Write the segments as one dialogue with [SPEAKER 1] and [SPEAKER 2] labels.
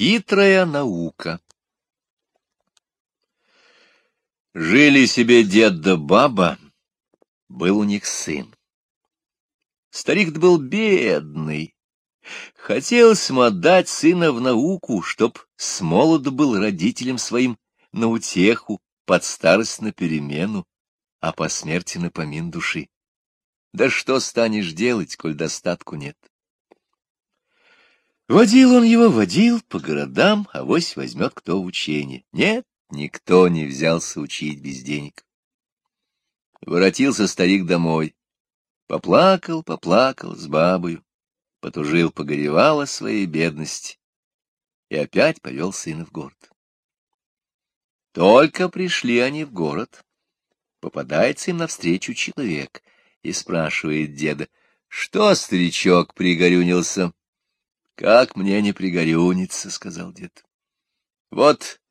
[SPEAKER 1] Хитрая наука Жили себе дед да баба, был у них сын. Старик был бедный. Хотелось ему отдать сына в науку, чтоб с молоду был родителям своим на утеху, под старость на перемену, а по смерти на помин души. Да что станешь делать, коль достатку нет? Водил он его, водил по городам, а вось возьмет кто учение. Нет, никто не взялся учить без денег. Воротился старик домой. Поплакал, поплакал с бабою, потужил, погоревал о своей бедности и опять повел сына в город. Только пришли они в город. Попадается им навстречу человек и спрашивает деда, что старичок пригорюнился? Как мне не пригорюниться, — сказал дед. Вот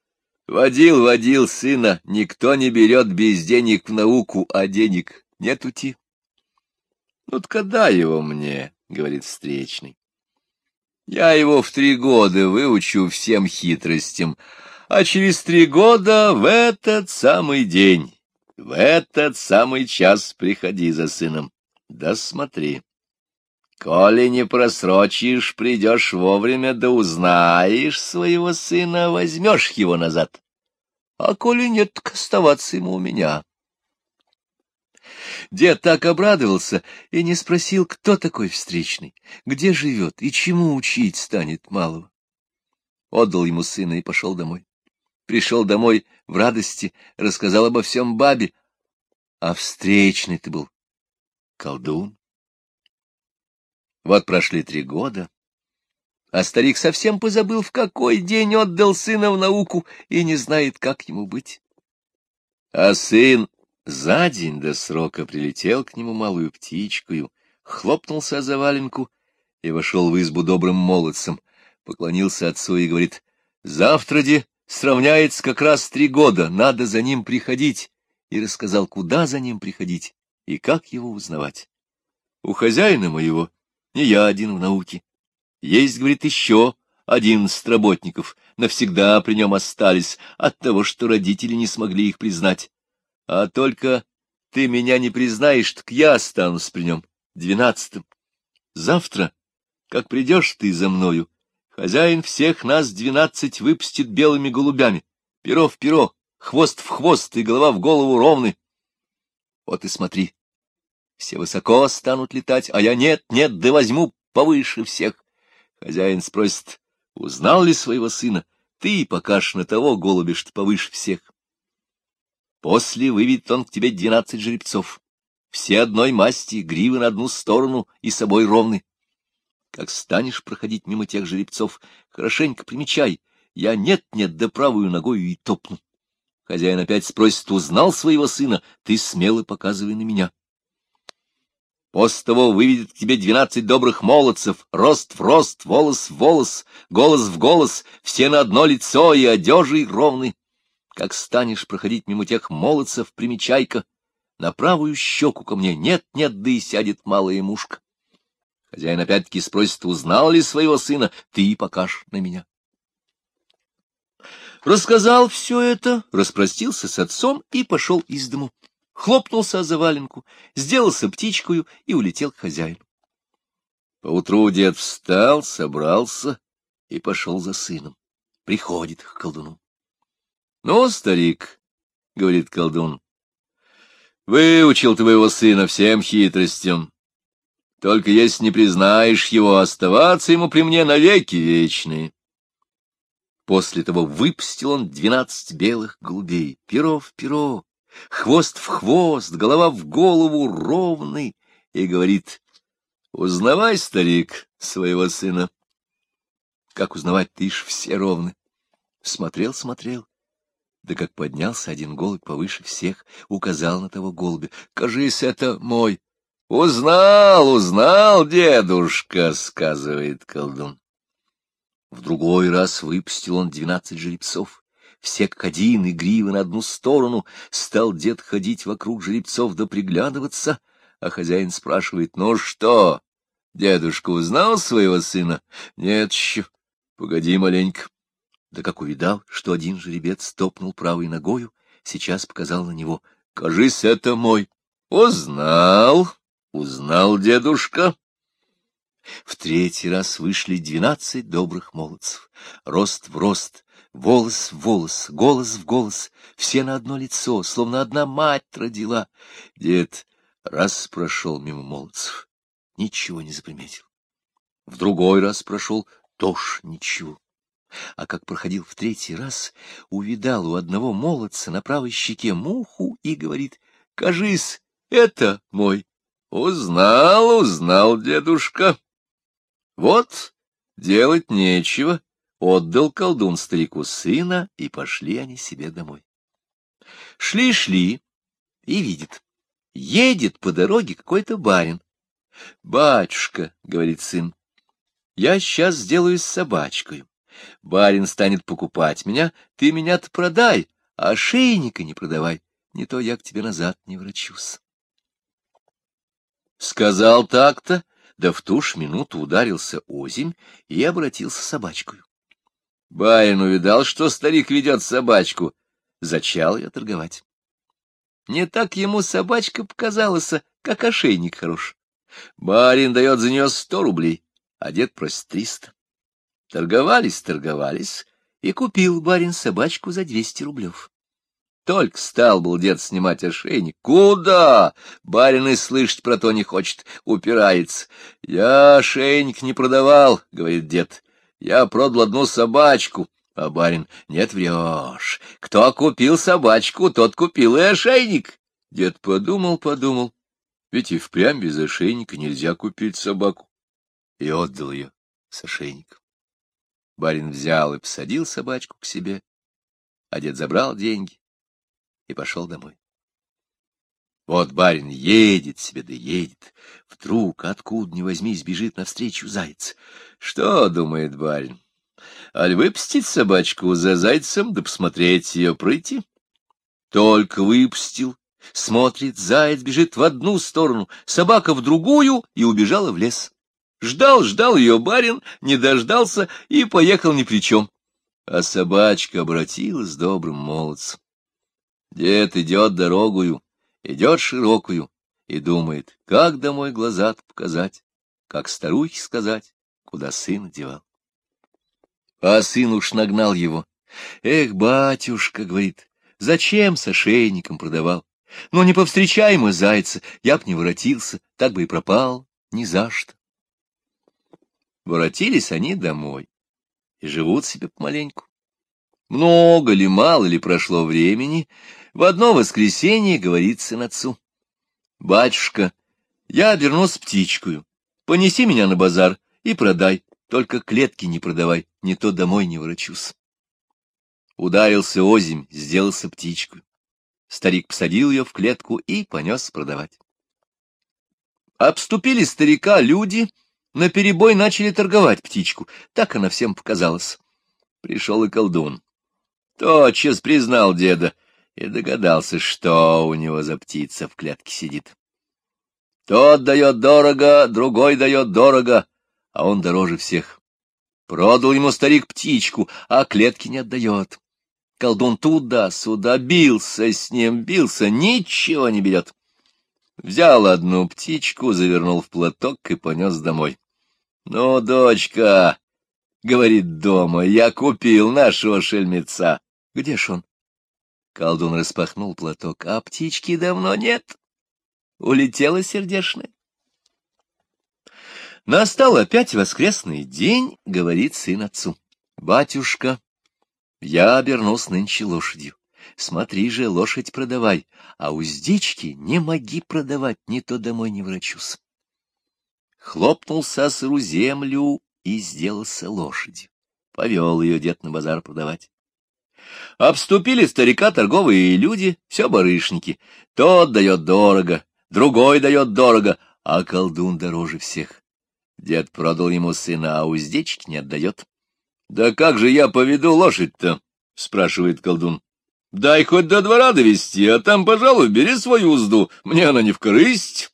[SPEAKER 1] водил, водил сына, никто не берет без денег в науку, а денег нет ути. Ну, когда его мне, — говорит встречный. Я его в три года выучу всем хитростям, а через три года в этот самый день, в этот самый час приходи за сыном. Да. Коли не просрочишь, придешь вовремя, да узнаешь своего сына, возьмешь его назад. А коли нет, так оставаться ему у меня. Дед так обрадовался и не спросил, кто такой встречный, где живет и чему учить станет малого. Отдал ему сына и пошел домой. Пришел домой в радости, рассказал обо всем бабе, а встречный ты был колдун. Вот прошли три года, а старик совсем позабыл, в какой день отдал сына в науку и не знает, как ему быть. А сын за день до срока прилетел к нему малую птичкою, хлопнулся за валенку и вошел в избу добрым молодцем, поклонился отцу и говорит, «Завтра де сравняется как раз три года, надо за ним приходить», и рассказал, куда за ним приходить и как его узнавать. У хозяина моего не я один в науке. Есть, говорит, еще одиннадцать работников, навсегда при нем остались от того, что родители не смогли их признать. А только ты меня не признаешь, так я останусь при нем двенадцатым. Завтра, как придешь ты за мною, хозяин всех нас двенадцать выпустит белыми голубями, перо в перо, хвост в хвост и голова в голову ровны. Вот и смотри, все высоко станут летать, а я нет, нет, да возьму повыше всех. Хозяин спросит, узнал ли своего сына? Ты покажешь на того голубя, что повыше всех. После выведет он к тебе двенадцать жеребцов. Все одной масти, гривы на одну сторону и собой ровны. Как станешь проходить мимо тех жеребцов, хорошенько примечай. Я нет-нет, да правую ногою и топну. Хозяин опять спросит, узнал своего сына, ты смело показывай на меня. После того выведет к тебе двенадцать добрых молодцев, рост в рост, волос в волос, голос в голос, все на одно лицо и одежи ровны. Как станешь проходить мимо тех молодцев, примечай-ка, на правую щеку ко мне нет-нет, да и сядет малая мушка. Хозяин опять-таки спросит, узнал ли своего сына, ты покажешь на меня. Рассказал все это, распростился с отцом и пошел из дому хлопнулся о заваленку, сделался птичкою и улетел к хозяину. Поутру дед встал, собрался и пошел за сыном. Приходит к колдуну. — Ну, старик, — говорит колдун, — выучил твоего сына всем хитростям. Только если не признаешь его, оставаться ему при мне навеки вечные. После того выпустил он двенадцать белых голубей, перо в перо, хвост в хвост, голова в голову ровный, и говорит, узнавай, старик, своего сына. Как узнавать, ты ж все ровны. Смотрел, смотрел. Да как поднялся один голубь повыше всех, указал на того голубя. Кажись, это мой. Узнал, узнал, дедушка, сказывает колдун. В другой раз выпустил он двенадцать жеребцов все и гривы на одну сторону, стал дед ходить вокруг жеребцов да приглядываться, а хозяин спрашивает, ну что, дедушка узнал своего сына? Нет еще, погоди маленько. Да как увидал, что один жеребец топнул правой ногою, сейчас показал на него. — Кажись, это мой. — Узнал, узнал дедушка. В третий раз вышли двенадцать добрых молодцев. Рост в рост, волос в волос, голос в голос, все на одно лицо, словно одна мать родила. Дед раз прошел мимо молодцев, ничего не заприметил. В другой раз прошел, тоже ничего. А как проходил в третий раз, увидал у одного молодца на правой щеке муху и говорит, «Кажись, это мой». «Узнал, узнал, дедушка». Вот, делать нечего, отдал колдун старику сына, и пошли они себе домой. Шли-шли, и видит, едет по дороге какой-то барин. «Батюшка», — говорит сын, — «я сейчас сделаю с собачкой. Барин станет покупать меня, ты меня-то продай, а ошейника не продавай, не то я к тебе назад не врачусь. Сказал так-то, да в ту ж минуту ударился озимь и обратился собачкою. Барин увидал, что старик ведет собачку, зачал ее торговать. Не так ему собачка показалась, как ошейник хорош. Барин дает за нее сто рублей, а дед просит триста. Торговались, торговались, и купил барин собачку за двести рублев. Только стал был дед снимать ошейник. Куда? Барин и слышать про то не хочет, упирается. Я ошейник не продавал, говорит дед. Я продал одну собачку. А барин, нет, врешь. Кто купил собачку, тот купил и ошейник. Дед подумал, подумал. Ведь и впрямь без ошейника нельзя купить собаку. И отдал ее с ошейником. Барин взял и посадил собачку к себе, а дед забрал деньги и пошел домой. Вот барин едет себе да едет. Вдруг, откуда ни возьмись, бежит навстречу заяц. Что, думает барин, аль выпустить собачку за зайцем, да посмотреть ее прыти? Только выпустил, смотрит, заяц бежит в одну сторону, собака в другую и убежала в лес. Ждал, ждал ее барин, не дождался и поехал ни при чем. А собачка обратилась добрым молодцем. Дед идет дорогую, идет широкую, и думает, как домой глаза показать, как старухе сказать, куда сын девал. А сын уж нагнал его. Эх, батюшка, говорит, зачем с ошейником продавал? Ну, не повстречай мы зайца, я б не воротился, так бы и пропал, ни за что. Воротились они домой и живут себе помаленьку. Много ли, мало ли прошло времени, в одно воскресенье говорит сын отцу. «Батюшка, я вернусь птичкою, понеси меня на базар и продай, только клетки не продавай, не то домой не ворочусь». Ударился озимь, сделался птичкою. Старик посадил ее в клетку и понес продавать. Обступили старика люди — на перебой начали торговать птичку, так она всем показалась. Пришел и колдун. Тотчас признал деда и догадался, что у него за птица в клетке сидит. Тот дает дорого, другой дает дорого, а он дороже всех. Продал ему старик птичку, а клетки не отдает. Колдун туда-сюда бился с ним, бился, ничего не берет. Взял одну птичку, завернул в платок и понес домой. — Ну, дочка, — говорит дома, — я купил нашего шельмеца. — Где ж он? Колдун распахнул платок, а птички давно нет. Улетела сердешная. Настал опять воскресный день, — говорит сын отцу. — Батюшка, я обернулся нынче лошадью. Смотри же, лошадь продавай, а уздечки не моги продавать, не то домой не врачусь. Хлопнул сосру землю и сделался лошадью. Повел ее дед на базар продавать. Обступили старика торговые люди, все барышники. Тот дает дорого, другой дает дорого, а колдун дороже всех. Дед продал ему сына, а уздечки не отдает. — Да как же я поведу лошадь-то? — спрашивает колдун. Дай хоть до двора довести, а там, пожалуй, бери свою узду, мне она не в корысть.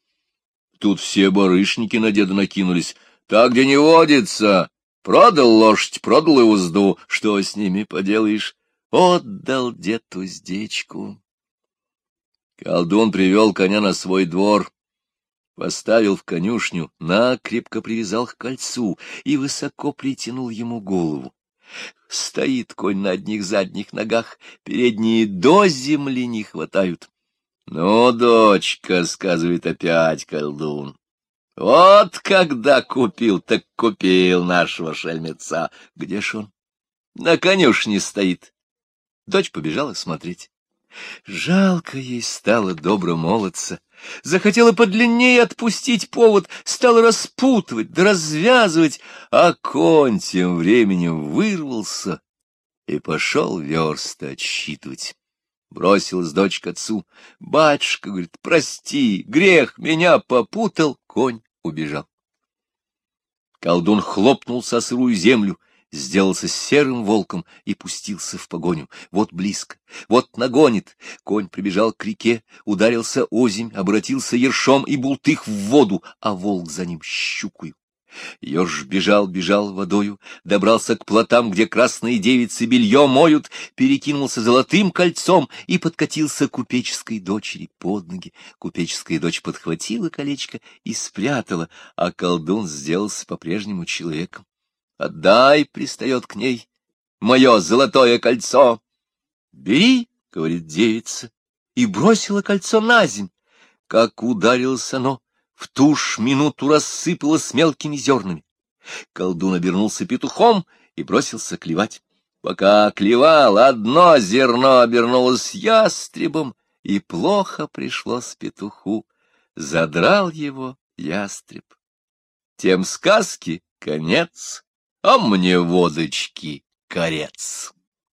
[SPEAKER 1] Тут все барышники на деда накинулись. Так где не водится, Продал лошадь, продал и узду. Что с ними поделаешь? Отдал дед уздечку. Колдун привел коня на свой двор, поставил в конюшню, накрепко привязал к кольцу и высоко притянул ему голову. Стоит конь на одних задних ногах, передние до земли не хватают. — Ну, дочка, — сказывает опять колдун, — вот когда купил, так купил нашего шельмеца. Где ж он? На конюшне стоит. Дочь побежала смотреть. Жалко ей стало добро молодца. Захотела подлиннее отпустить повод, стала распутывать да развязывать, а конь тем временем вырвался и пошел верст отсчитывать. Бросилась дочь к отцу. Батюшка, говорит, прости, грех меня попутал, конь убежал. Колдун хлопнул со сырую землю, сделался серым волком и пустился в погоню. Вот близко, вот нагонит. Конь прибежал к реке, ударился озимь, обратился ершом и бултых в воду, а волк за ним щукую. Еж бежал, бежал водою, добрался к плотам, где красные девицы белье моют, перекинулся золотым кольцом и подкатился купеческой дочери под ноги. Купеческая дочь подхватила колечко и спрятала, а колдун сделался по-прежнему человеком. «Отдай!» — пристает к ней. «Мое золотое кольцо!» «Бери!» — говорит девица, и бросила кольцо на земь. Как ударилось оно, в ту ж минуту рассыпалось мелкими зернами. Колдун обернулся петухом и бросился клевать. Пока клевал, одно зерно обернулось ястребом, и плохо пришлось петуху. Задрал его ястреб. Тем сказки конец, а мне водочки корец.